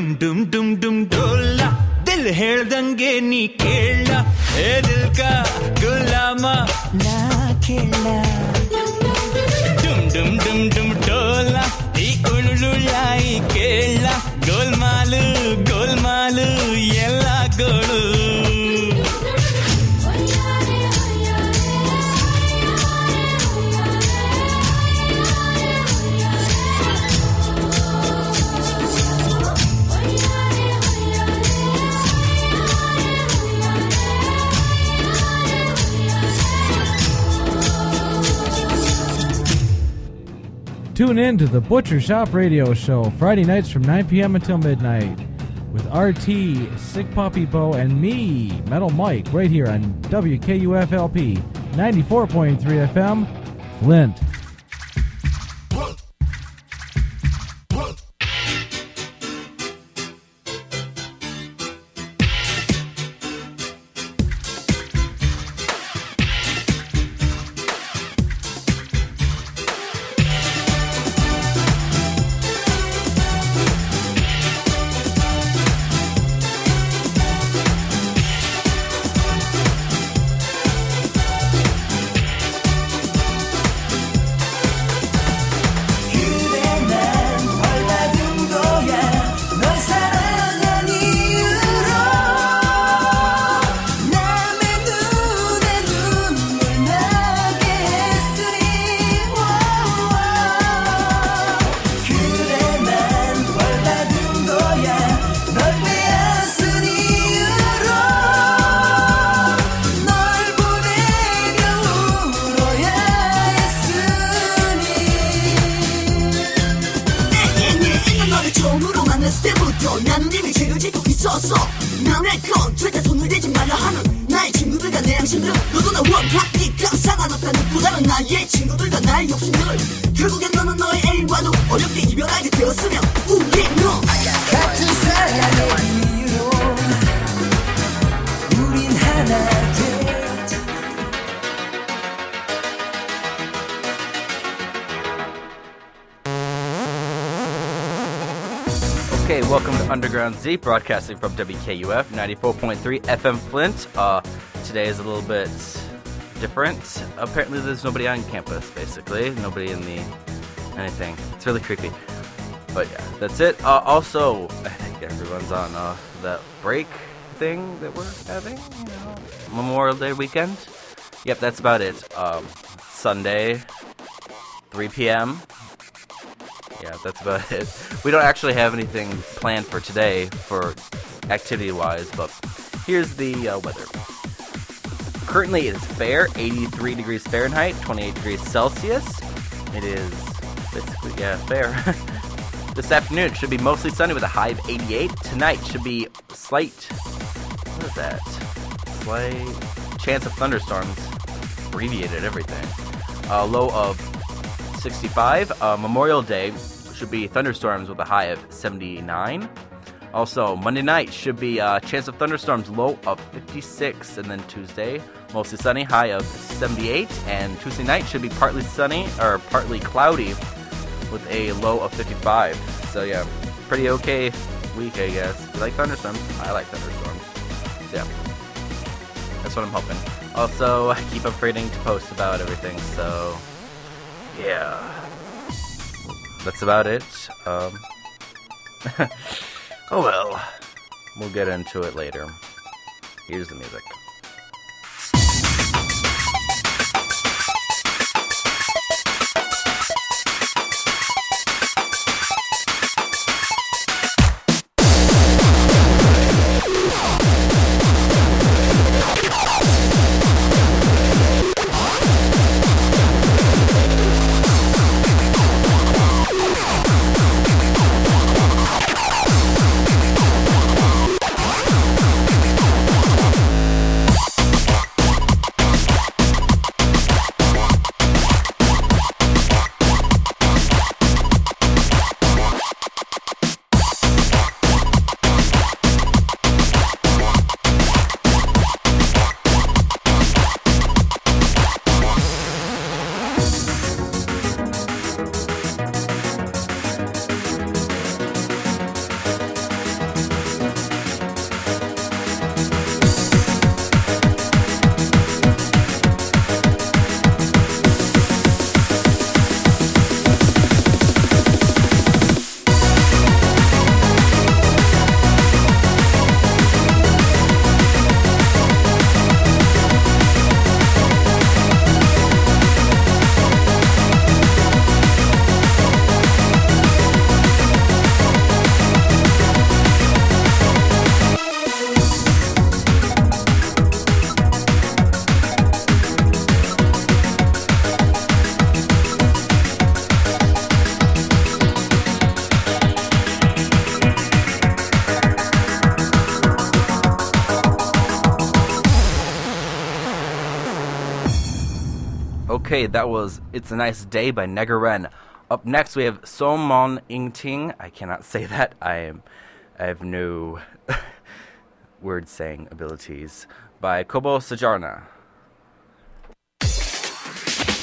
ಡುಮ್ ಡುಮ್ ಡುಮ್ ಡುಮ್ ಡೋಲ್ಲ. ದಿಲ್ ಹೇಳ್ದಂಗೆ ನೀ ಕೇಳ ಏ ದಿಲ್ಕ, ಗುಲಾಮ, ನಾ ಕೇಳ ಡುಮ್ ಡುಮ್ ಡುಮ್ ಡುಮ್ ಡೋಲ್ಲ. ಈ ಉಳುಳುಳಾಯಿ ಕೇಳ ಗೋಲ್ಮಾಲು ಗೋಲ್ಮಾಲು, ಎಲ್ಲ ಗೋಳು. Tune in to the Butcher Shop Radio Show Friday nights from 9 p.m. until midnight with RT, Sick Poppy Bo, and me, Metal Mike, right here on WKUFLP 94.3 FM, Flint. Okay, welcome to Underground Z, broadcasting from WKUF 94.3 FM Flint. Uh, today is a little bit different. Apparently, there's nobody on campus, basically. Nobody in the anything. It's really creepy. But yeah, that's it. Uh, also, I think everyone's on uh, that break thing that we're having, you know, Memorial Day weekend. Yep, that's about it. Um, Sunday, 3 p.m. Yeah, that's about it. We don't actually have anything planned for today for activity wise, but here's the uh, weather. Currently, it is fair 83 degrees Fahrenheit, 28 degrees Celsius. It is basically, yeah, fair. this afternoon, should be mostly sunny with a high of 88. Tonight should be slight. What is that? Slight chance of thunderstorms. Abbreviated everything. A low of 65. Uh, Memorial Day should be thunderstorms with a high of 79. Also, Monday night should be a uh, chance of thunderstorms, low of 56. And then Tuesday, mostly sunny, high of 78. And Tuesday night should be partly sunny or partly cloudy with a low of 55. So, yeah, pretty okay week, I guess. If you like thunderstorms, I like thunderstorms. So, yeah, that's what I'm hoping. Also, I keep upgrading to post about everything, so yeah. That's about it. Um, oh well. We'll get into it later. Here's the music. Okay, that was It's a Nice Day by Negaren. Up next, we have Somon Ingting. I cannot say that. I am. I have no word saying abilities. By Kobo Sajarna.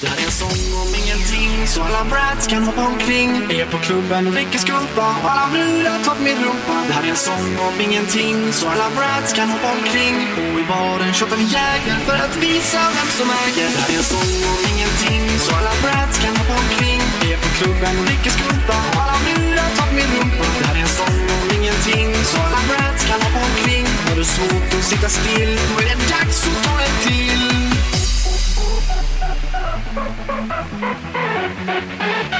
Det här är en sång om ingenting så alla brats kan hoppa omkring. Är på klubben och dricker skumpa och alla brudar tar min rumpa. Det här är en sång om ingenting så alla brats kan hoppa omkring. Och i baren shottar vi Jäger för att visa vem som äger. Det här är en sång om ingenting så alla brats kan hoppa omkring. Är på klubben och dricker skumpa och alla brudar tar min rumpa. Det här är en sång om ingenting så alla brats kan hoppa omkring. Har du svårt att sitta still då är det dags att ta en till. Thank you.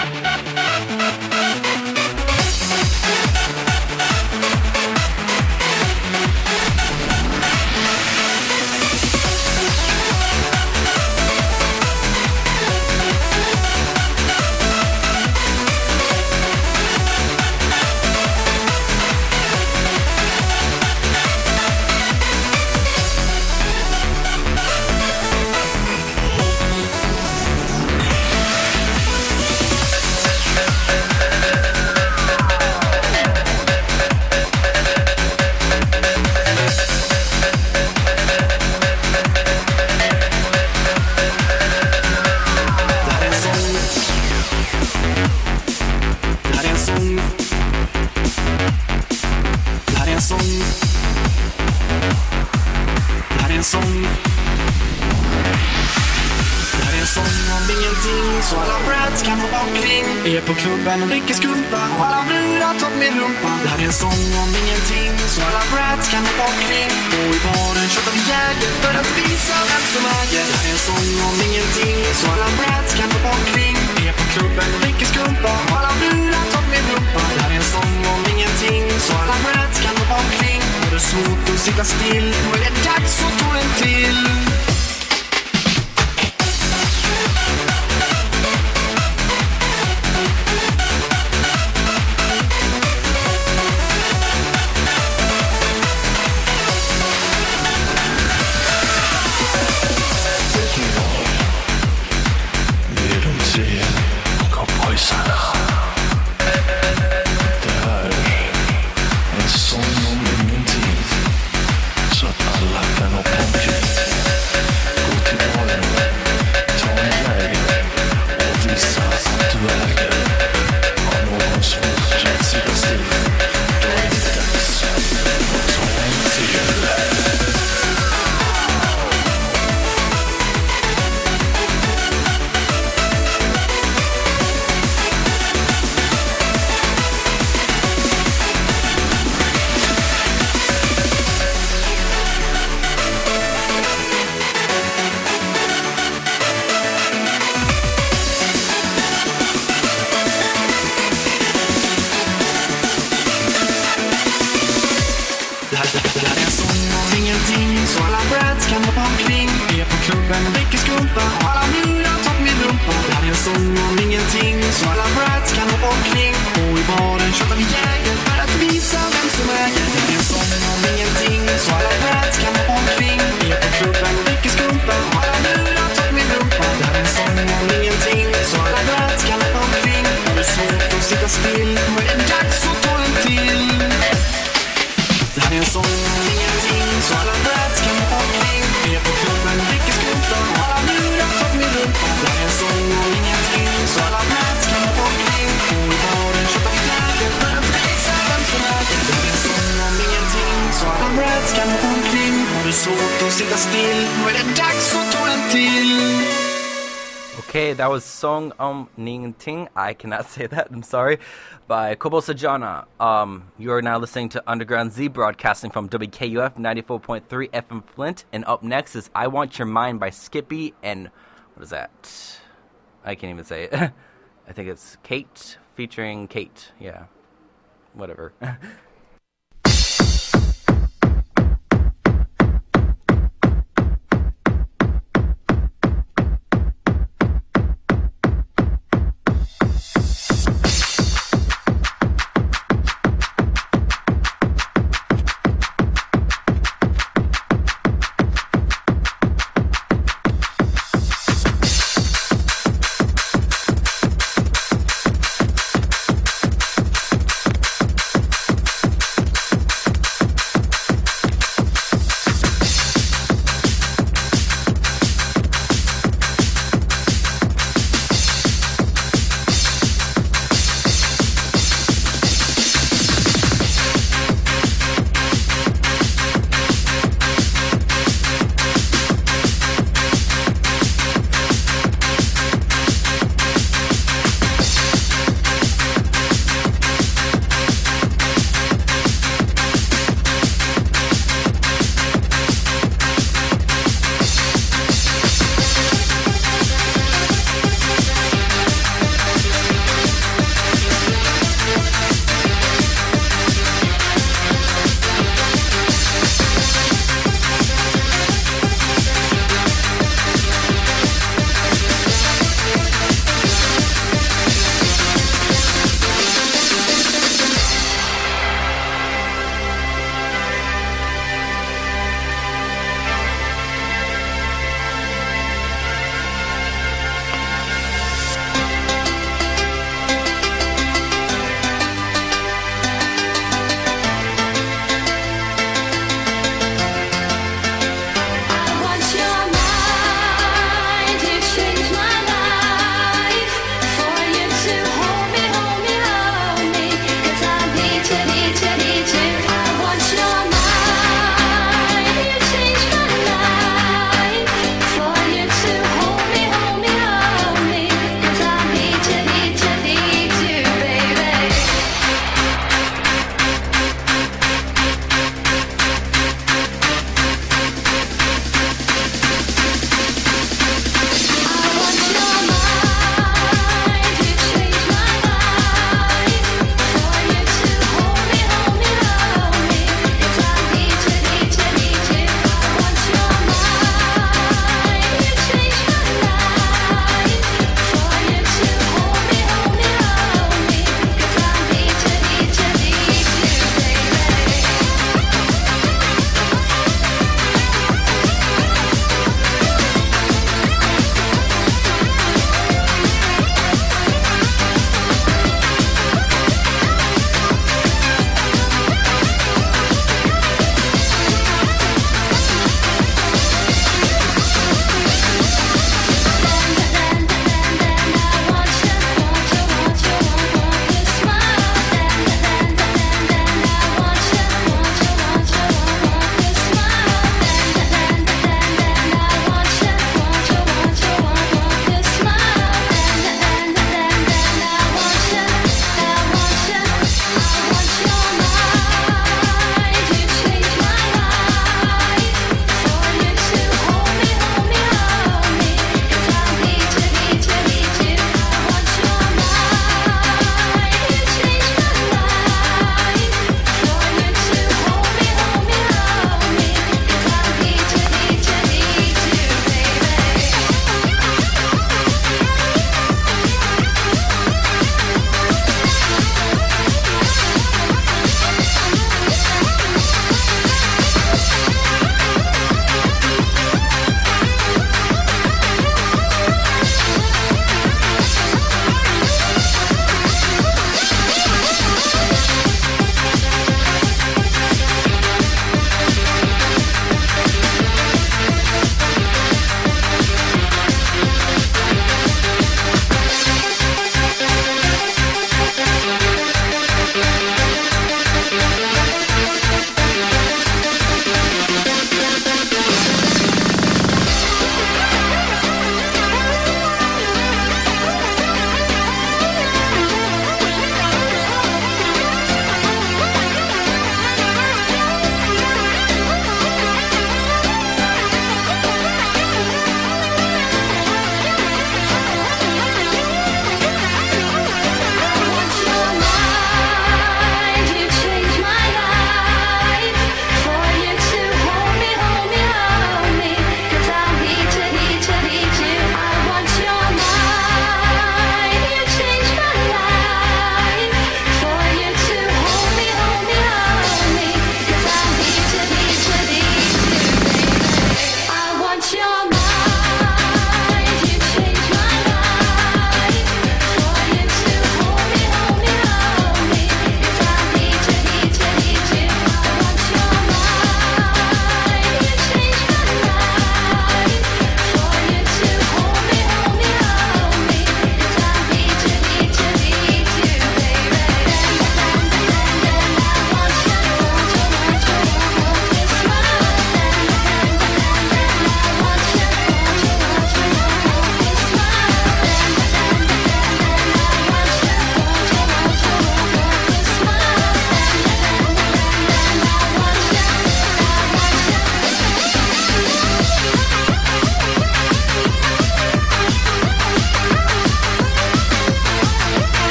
das Deal, hvor et dags å ta en til. Okay, that was Song Um Ning Ting. I cannot say that, I'm sorry. By Kobo Sajana. Um, you are now listening to Underground Z broadcasting from WKUF 94.3 FM Flint. And up next is I Want Your Mind by Skippy and what is that? I can't even say it. I think it's Kate featuring Kate. Yeah. Whatever.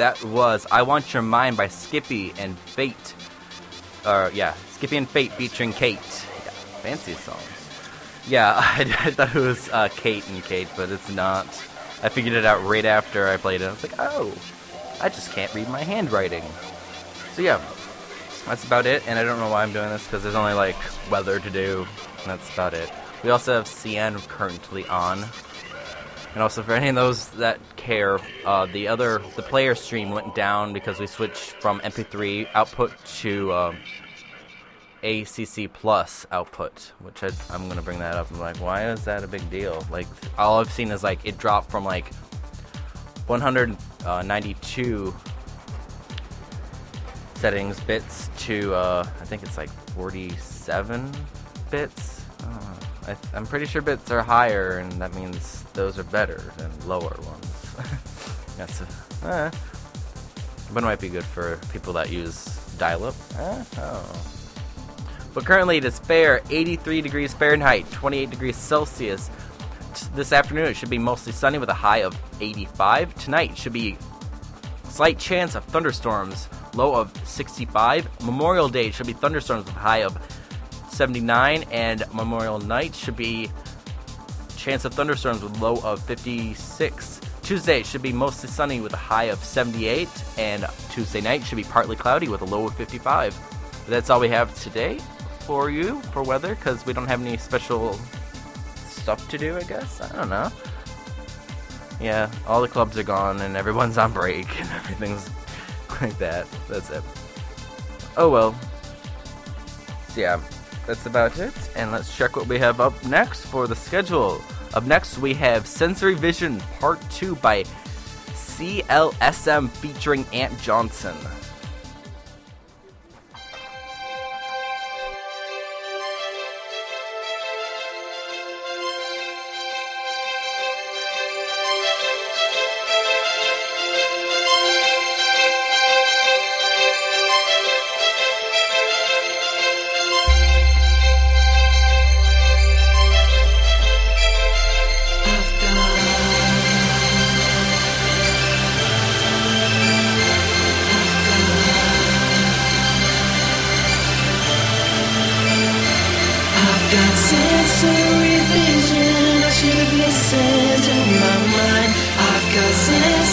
that was I Want Your Mind by Skippy and Fate. Or, yeah, Skippy and Fate featuring Kate. Yeah, fancy songs. Yeah, I, I thought it was uh, Kate and Kate, but it's not. I figured it out right after I played it. I was like, oh, I just can't read my handwriting. So, yeah, that's about it. And I don't know why I'm doing this because there's only like weather to do. And that's about it. We also have CN currently on. And also, for any of those that care, uh, the other the player stream went down because we switched from MP3 output to um, ACC Plus output, which I, I'm gonna bring that up. I'm like, why is that a big deal? Like, all I've seen is like it dropped from like 192 settings bits to uh, I think it's like 47 bits. Uh, I, I'm pretty sure bits are higher, and that means those are better than lower ones. That's a, uh, but it might be good for people that use dial-up. Uh, oh. But currently it is fair 83 degrees Fahrenheit, 28 degrees Celsius. T- This afternoon it should be mostly sunny with a high of 85. Tonight should be slight chance of thunderstorms, low of 65. Memorial Day should be thunderstorms with a high of 79, and Memorial Night should be chance of thunderstorms with low of 56. Tuesday should be mostly sunny with a high of 78, and Tuesday night should be partly cloudy with a low of 55. That's all we have today for you for weather because we don't have any special stuff to do, I guess. I don't know. Yeah, all the clubs are gone and everyone's on break and everything's like that. That's it. Oh well. So yeah, that's about it. And let's check what we have up next for the schedule. Up next, we have Sensory Vision Part 2 by CLSM featuring Ant Johnson. I should have my mind. I've got sensory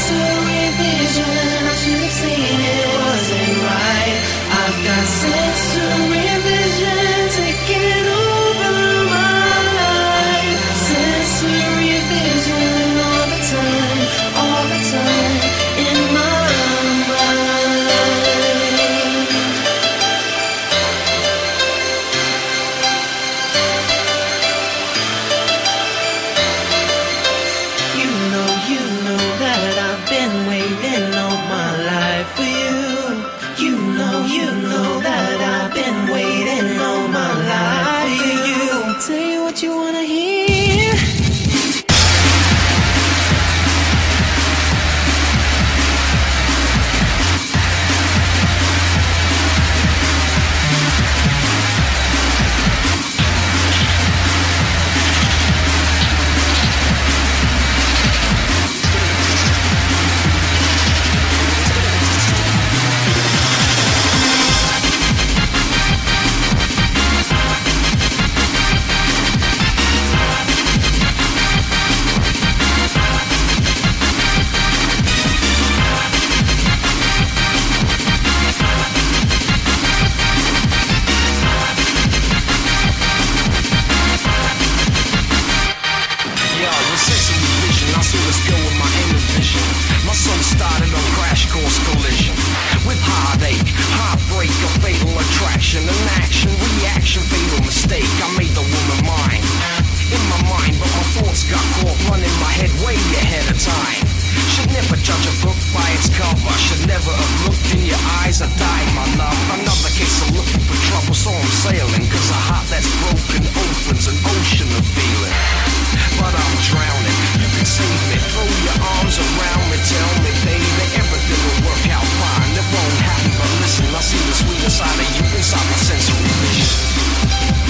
time. Should never judge a book by its cover. Should never have looked in your eyes. I died, my love. Another case of looking for trouble, so I'm sailing. Cause a heart that's broken opens an ocean of feeling. But I'm drowning. You can save me. Throw your arms around me. Tell me, baby, everything will work out fine. It won't happen, but listen, I see the sweet side of you inside my sensory vision.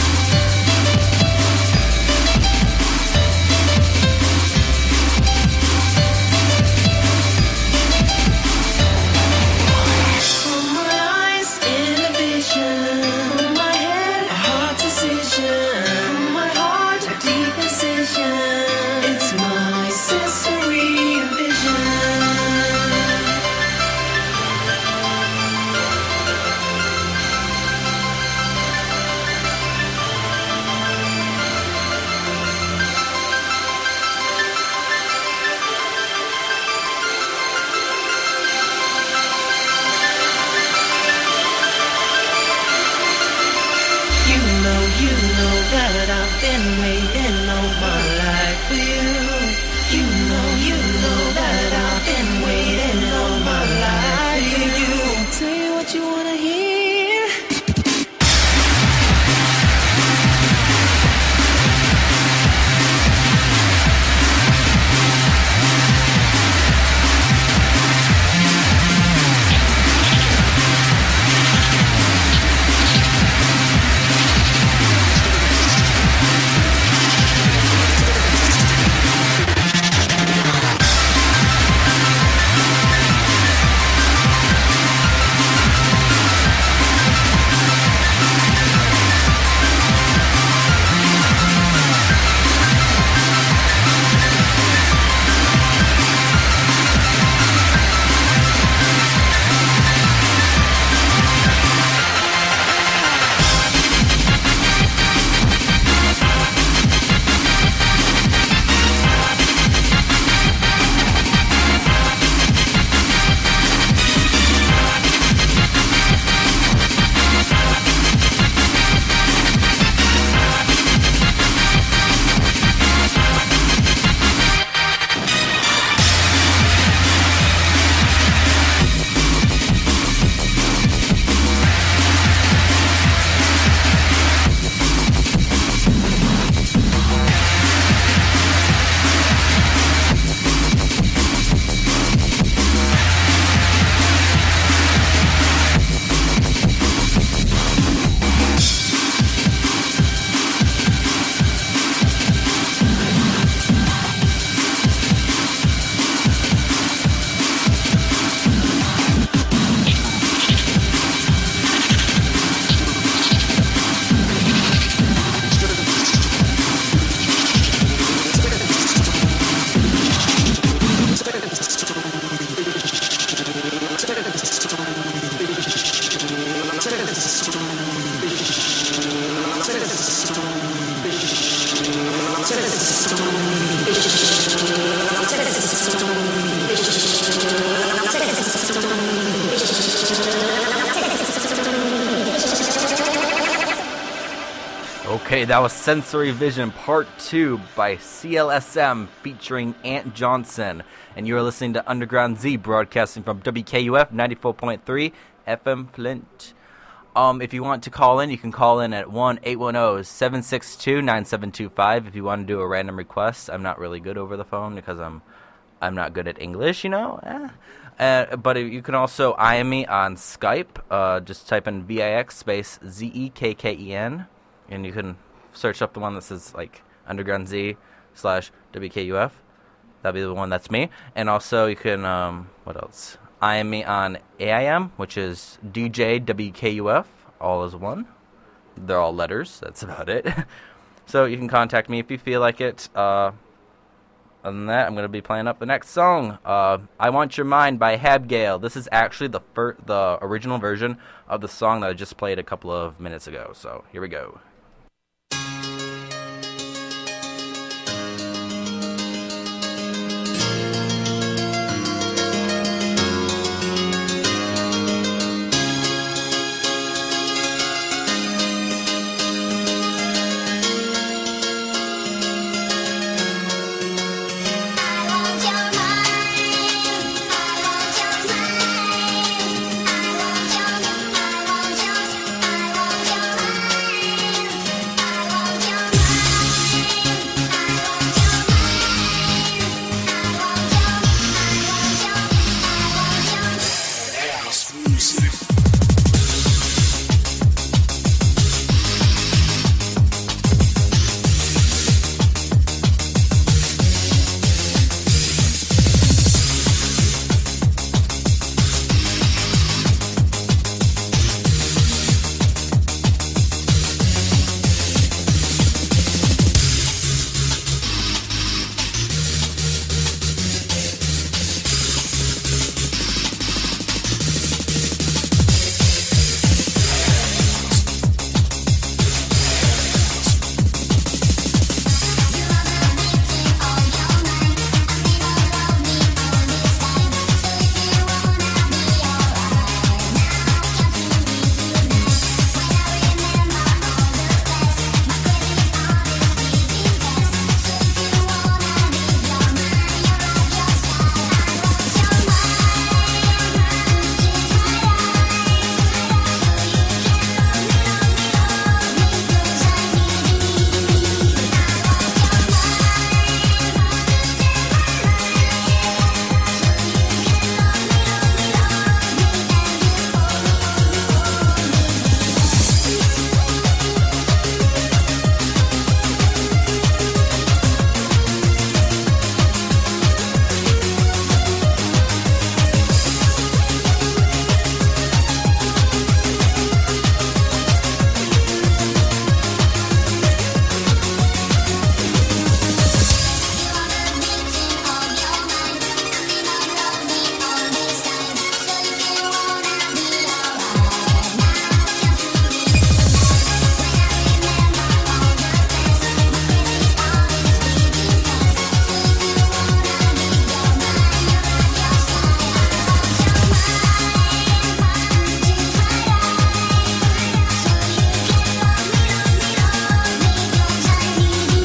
That was Sensory Vision Part 2 by CLSM featuring Ant Johnson. And you are listening to Underground Z broadcasting from WKUF 94.3 FM Flint. Um, if you want to call in, you can call in at 1 810 762 9725 if you want to do a random request. I'm not really good over the phone because I'm I'm not good at English, you know. Eh. Uh, but you can also IM me on Skype. Uh, just type in VIX space Z E K K E N, and you can search up the one that says like Underground Z slash WKUF. That'll be the one that's me. And also you can um, what else? I am me on AIM, which is DJ WKUF, all as one. They're all letters. That's about it. so you can contact me if you feel like it. Uh, other than that, I'm going to be playing up the next song. Uh, I Want Your Mind by Habgail. This is actually the fir- the original version of the song that I just played a couple of minutes ago. So here we go.